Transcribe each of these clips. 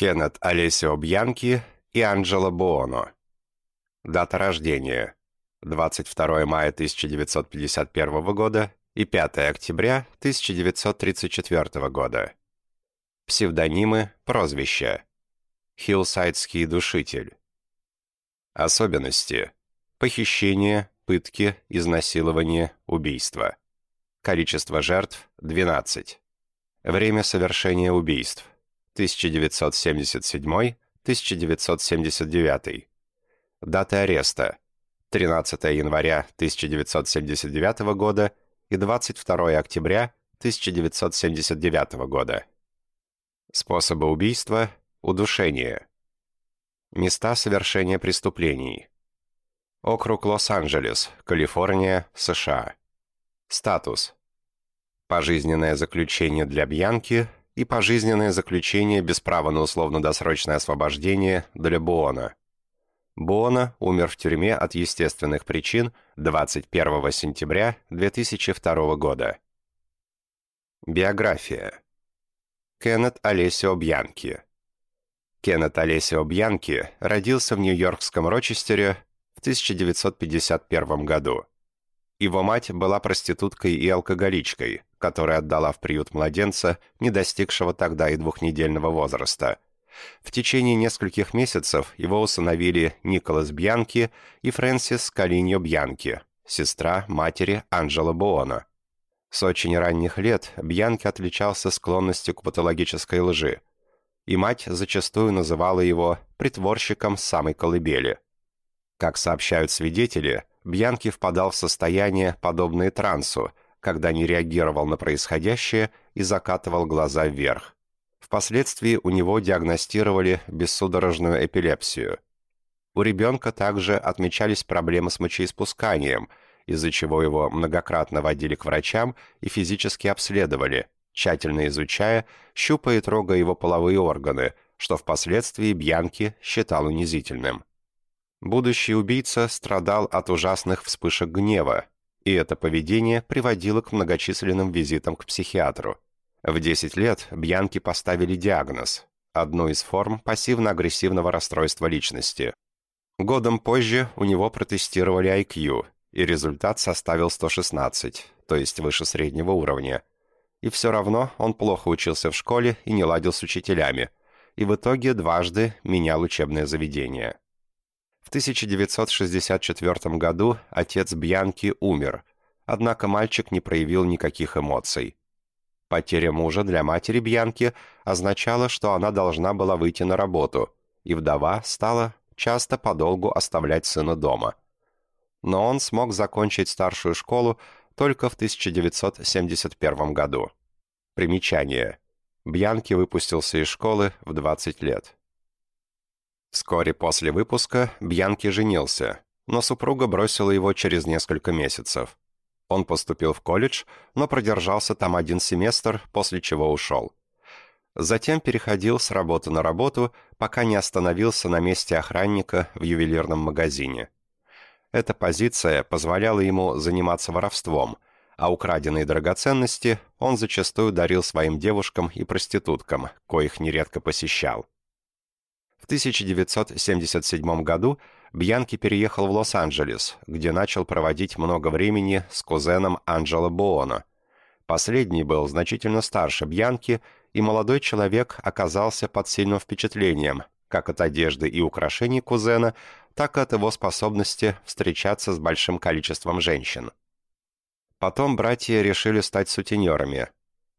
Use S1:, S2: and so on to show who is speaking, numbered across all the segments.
S1: Кеннет Олесио Бьянки и Анджело Буоно. Дата рождения. 22 мая 1951 года и 5 октября 1934 года. Псевдонимы, прозвища. Хиллсайдский душитель. Особенности. Похищение, пытки, изнасилование, убийство. Количество жертв – 12. Время совершения убийств – 1977-1979. Даты ареста 13 января 1979 года и 22 октября 1979 года. Способы убийства – удушение. Места совершения преступлений. Округ Лос-Анджелес, Калифорния, США. Статус. Пожизненное заключение для Бьянки – и пожизненное заключение без права на условно-досрочное освобождение для Буона. Буона умер в тюрьме от естественных причин 21 сентября 2002 года. Биография. Кеннет Олесио Бьянки. Кеннет Олесио Бьянки родился в нью-йоркском Рочестере в 1951 году. Его мать была проституткой и алкоголичкой, которая отдала в приют младенца, не достигшего тогда и двухнедельного возраста. В течение нескольких месяцев его усыновили Николас Бьянки и Фрэнсис Калиньо Бьянки, сестра матери Анджело Буона. С очень ранних лет Бьянки отличался склонностью к патологической лжи, и мать зачастую называла его «притворщиком самой колыбели». Как сообщают свидетели, Бьянки впадал в состояние, подобное трансу, когда не реагировал на происходящее и закатывал глаза вверх. Впоследствии у него диагностировали бессудорожную эпилепсию. У ребенка также отмечались проблемы с мочеиспусканием, из-за чего его многократно водили к врачам и физически обследовали, тщательно изучая, щупая и трогая его половые органы, что впоследствии Бьянки считал унизительным. Будущий убийца страдал от ужасных вспышек гнева, и это поведение приводило к многочисленным визитам к психиатру. В 10 лет Бьянки поставили диагноз – одну из форм пассивно-агрессивного расстройства личности. Годом позже у него протестировали IQ, и результат составил 116, то есть выше среднего уровня. И все равно он плохо учился в школе и не ладил с учителями, и в итоге дважды менял учебное заведение. В 1964 году отец Бьянки умер, однако мальчик не проявил никаких эмоций. Потеря мужа для матери Бьянки означала, что она должна была выйти на работу, и вдова стала часто подолгу оставлять сына дома. Но он смог закончить старшую школу только в 1971 году. Примечание. Бьянки выпустился из школы в 20 лет. Вскоре после выпуска Бьянки женился, но супруга бросила его через несколько месяцев. Он поступил в колледж, но продержался там один семестр, после чего ушел. Затем переходил с работы на работу, пока не остановился на месте охранника в ювелирном магазине. Эта позиция позволяла ему заниматься воровством, а украденные драгоценности он зачастую дарил своим девушкам и проституткам, коих нередко посещал. В 1977 году Бьянки переехал в Лос-Анджелес, где начал проводить много времени с кузеном Анджело Буоно. Последний был значительно старше Бьянки, и молодой человек оказался под сильным впечатлением, как от одежды и украшений кузена, так и от его способности встречаться с большим количеством женщин. Потом братья решили стать сутенерами.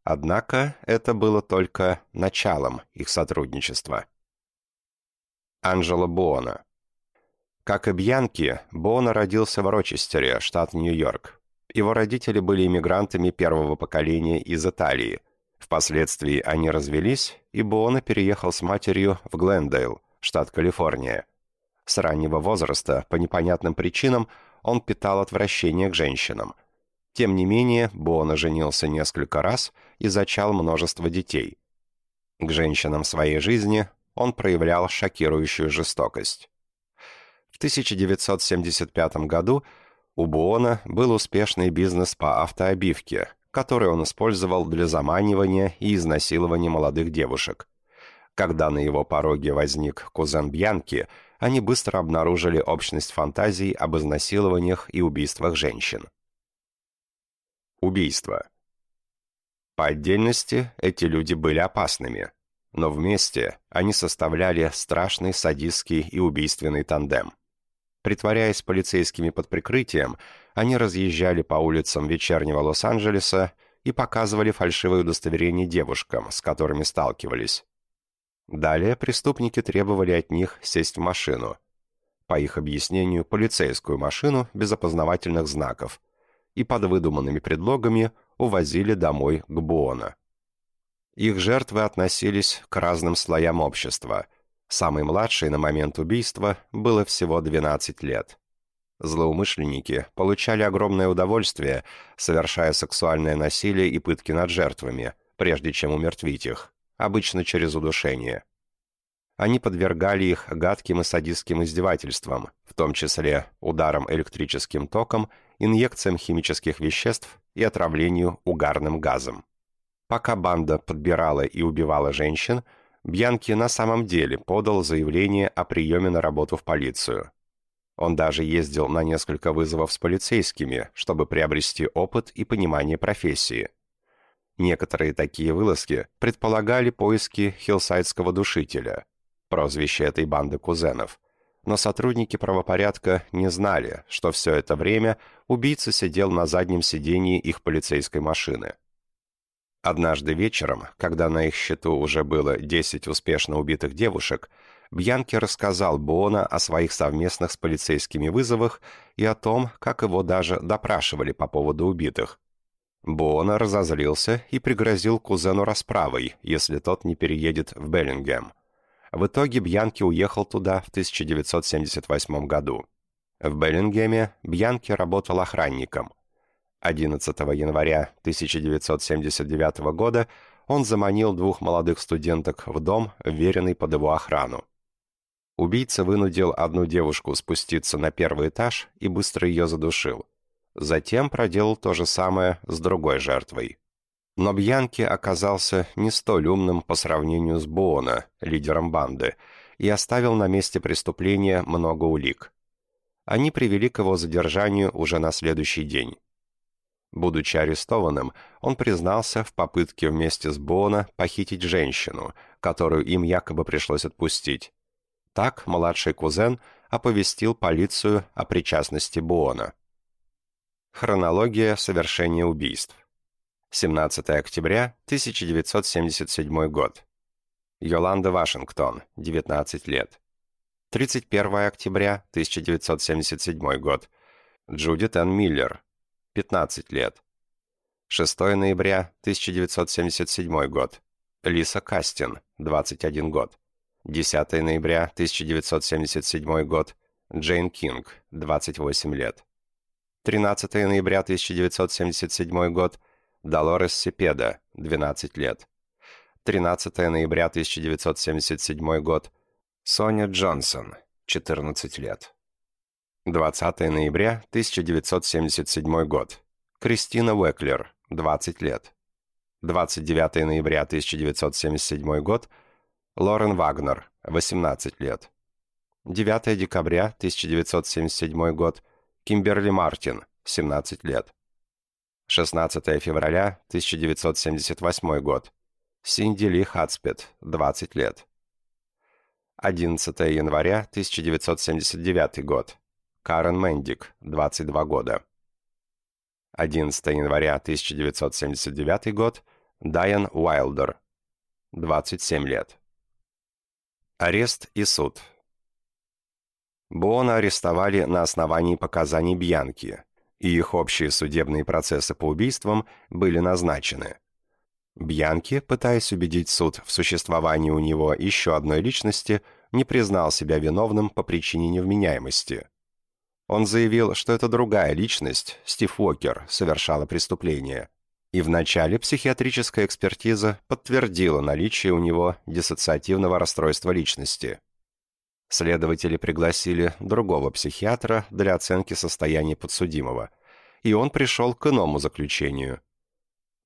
S1: Однако это было только началом их сотрудничества. Анджело Буона. Как и Бьянки, Буона родился в Рочестере, штат Нью-Йорк. Его родители были иммигрантами первого поколения из Италии. Впоследствии они развелись, и Буона переехал с матерью в Глендейл, штат Калифорния. С раннего возраста, по непонятным причинам, он питал отвращение к женщинам. Тем не менее, Буона женился несколько раз и зачал множество детей. К женщинам своей жизни он проявлял шокирующую жестокость. В 1975 году у Буона был успешный бизнес по автообивке, который он использовал для заманивания и изнасилования молодых девушек. Когда на его пороге возник кузен Бьянки, они быстро обнаружили общность фантазий об изнасилованиях и убийствах женщин. Убийство. По отдельности эти люди были опасными, но вместе они составляли страшный садистский и убийственный тандем. Притворяясь полицейскими под прикрытием, они разъезжали по улицам вечернего Лос-Анджелеса и показывали фальшивые удостоверения девушкам, с которыми сталкивались. Далее преступники требовали от них сесть в машину. По их объяснению, полицейскую машину без опознавательных знаков. И под выдуманными предлогами увозили домой к Буона. Их жертвы относились к разным слоям общества. Самый младший на момент убийства было всего 12 лет. Злоумышленники получали огромное удовольствие, совершая сексуальное насилие и пытки над жертвами, прежде чем умертвить их, обычно через удушение. Они подвергали их гадким и садистским издевательствам, в том числе ударом электрическим током, инъекциям химических веществ и отравлению угарным газом. Пока банда подбирала и убивала женщин, Бьянки на самом деле подал заявление о приеме на работу в полицию. Он даже ездил на несколько вызовов с полицейскими, чтобы приобрести опыт и понимание профессии. Некоторые такие вылазки предполагали поиски хиллсайдского душителя, прозвище этой банды кузенов, но сотрудники правопорядка не знали, что все это время убийца сидел на заднем сидении их полицейской машины. Однажды вечером, когда на их счету уже было 10 успешно убитых девушек, Бьянки рассказал Бона о своих совместных с полицейскими вызовах и о том, как его даже допрашивали по поводу убитых. Бона разозлился и пригрозил кузену расправой, если тот не переедет в Беллингем. В итоге Бьянки уехал туда в 1978 году. В Беллингеме Бьянки работал охранником. 11 января 1979 года он заманил двух молодых студенток в дом, веренный под его охрану. Убийца вынудил одну девушку спуститься на первый этаж и быстро ее задушил. Затем проделал то же самое с другой жертвой. Но Бьянки оказался не столь умным по сравнению с Буона, лидером банды, и оставил на месте преступления много улик. Они привели к его задержанию уже на следующий день. Будучи арестованным, он признался в попытке вместе с Буона похитить женщину, которую им якобы пришлось отпустить. Так младший кузен оповестил полицию о причастности Буона. Хронология совершения убийств. 17 октября 1977 год. Йоланда Вашингтон, 19 лет. 31 октября 1977 год. Джудит Энн Миллер, 15 лет. 6 ноября 1977 год. Лиса Кастин, 21 год. 10 ноября 1977 год. Джейн Кинг, 28 лет. 13 ноября 1977 год. Долорес Сепеда, 12 лет. 13 ноября 1977 год. Соня Джонсон, 14 лет. 20 ноября 1977 год. Кристина Уэклер, 20 лет. 29 ноября 1977 год. Лорен Вагнер, 18 лет. 9 декабря 1977 год. Кимберли Мартин, 17 лет. 16 февраля 1978 год. Синди Ли Хацпет, 20 лет. 11 января 1979 год. Карен Мендик, 22 года. 11 января 1979 год. Дайан Уайлдер, 27 лет. Арест и суд. Буона арестовали на основании показаний Бьянки, и их общие судебные процессы по убийствам были назначены. Бьянки, пытаясь убедить суд в существовании у него еще одной личности, не признал себя виновным по причине невменяемости. Он заявил, что это другая личность, Стив Уокер, совершала преступление – и вначале психиатрическая экспертиза подтвердила наличие у него диссоциативного расстройства личности. Следователи пригласили другого психиатра для оценки состояния подсудимого, и он пришел к иному заключению.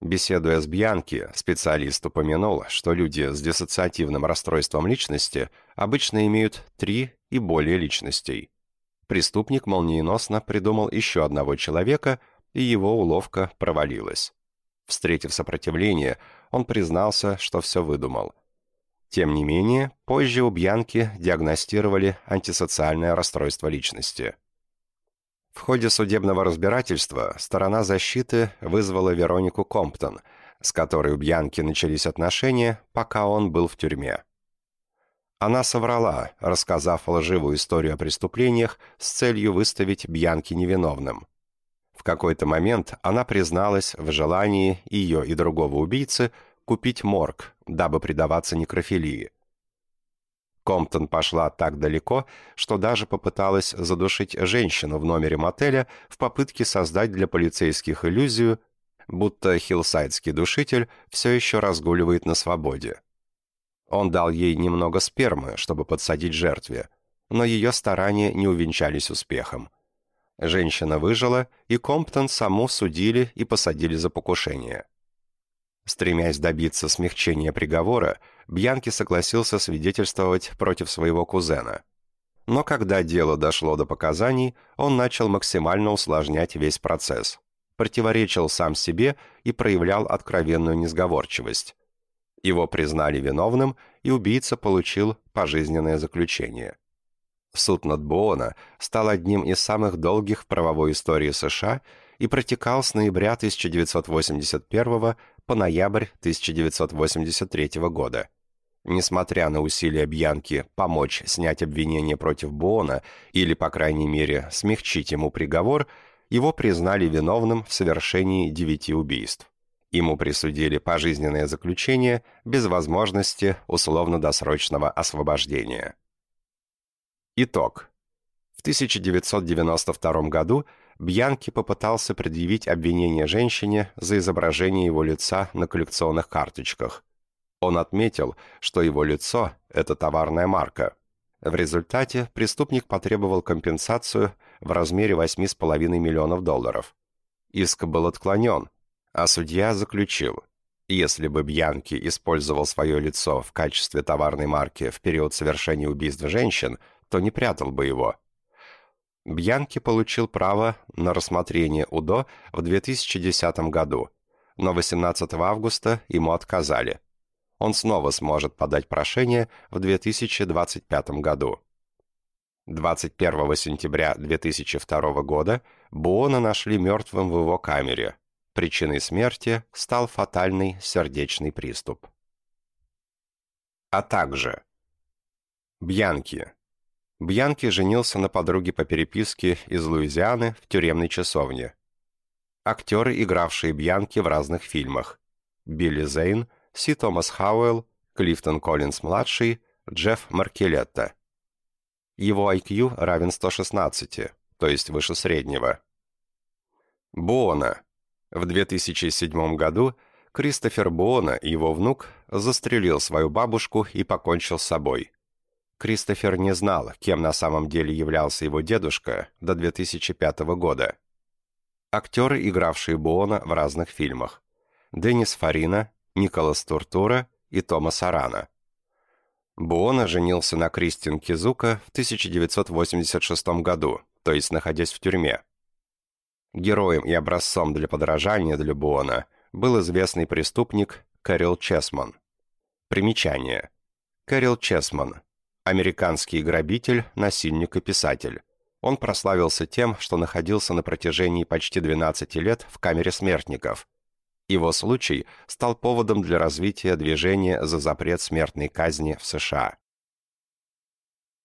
S1: Беседуя с Бьянки, специалист упомянул, что люди с диссоциативным расстройством личности обычно имеют три и более личностей. Преступник молниеносно придумал еще одного человека, и его уловка провалилась. Встретив сопротивление, он признался, что все выдумал. Тем не менее, позже у Бьянки диагностировали антисоциальное расстройство личности. В ходе судебного разбирательства сторона защиты вызвала Веронику Комптон, с которой у Бьянки начались отношения, пока он был в тюрьме. Она соврала, рассказав лживую историю о преступлениях с целью выставить Бьянки невиновным. В какой-то момент она призналась в желании ее и другого убийцы купить морг, дабы предаваться некрофилии. Комптон пошла так далеко, что даже попыталась задушить женщину в номере мотеля в попытке создать для полицейских иллюзию, будто хиллсайдский душитель все еще разгуливает на свободе. Он дал ей немного спермы, чтобы подсадить жертве, но ее старания не увенчались успехом. Женщина выжила, и Комптон саму судили и посадили за покушение. Стремясь добиться смягчения приговора, Бьянки согласился свидетельствовать против своего кузена. Но когда дело дошло до показаний, он начал максимально усложнять весь процесс. Противоречил сам себе и проявлял откровенную несговорчивость. Его признали виновным, и убийца получил пожизненное заключение. Суд над Боона стал одним из самых долгих в правовой истории США и протекал с ноября 1981 по ноябрь 1983 года. Несмотря на усилия Бьянки помочь снять обвинение против Буона или, по крайней мере, смягчить ему приговор, его признали виновным в совершении девяти убийств. Ему присудили пожизненное заключение без возможности условно-досрочного освобождения. Итог. В 1992 году Бьянки попытался предъявить обвинение женщине за изображение его лица на коллекционных карточках. Он отметил, что его лицо – это товарная марка. В результате преступник потребовал компенсацию в размере 8,5 миллионов долларов. Иск был отклонен, а судья заключил, если бы Бьянки использовал свое лицо в качестве товарной марки в период совершения убийств женщин, то не прятал бы его – Бьянки получил право на рассмотрение УДО в 2010 году, но 18 августа ему отказали. Он снова сможет подать прошение в 2025 году. 21 сентября 2002 года Буона нашли мертвым в его камере. Причиной смерти стал фатальный сердечный приступ. А также Бьянки Бьянки женился на подруге по переписке из Луизианы в тюремной часовне. Актеры, игравшие Бьянки в разных фильмах. Билли Зейн, Си Томас Хауэлл, Клифтон Коллинс-младший, Джефф Маркелетта. Его IQ равен 116, то есть выше среднего. Буона. В 2007 году Кристофер Буона, его внук, застрелил свою бабушку и покончил с собой. Кристофер не знал, кем на самом деле являлся его дедушка до 2005 года. Актеры, игравшие Буона в разных фильмах. Деннис Фарина, Николас Туртура и Томас Арана. Буона женился на Кристин Кизука в 1986 году, то есть находясь в тюрьме. Героем и образцом для подражания для Буона был известный преступник Кэрил Чесман. Примечание. Кэрил Чесман Американский грабитель, насильник и писатель. Он прославился тем, что находился на протяжении почти 12 лет в камере смертников. Его случай стал поводом для развития движения за запрет смертной казни в США.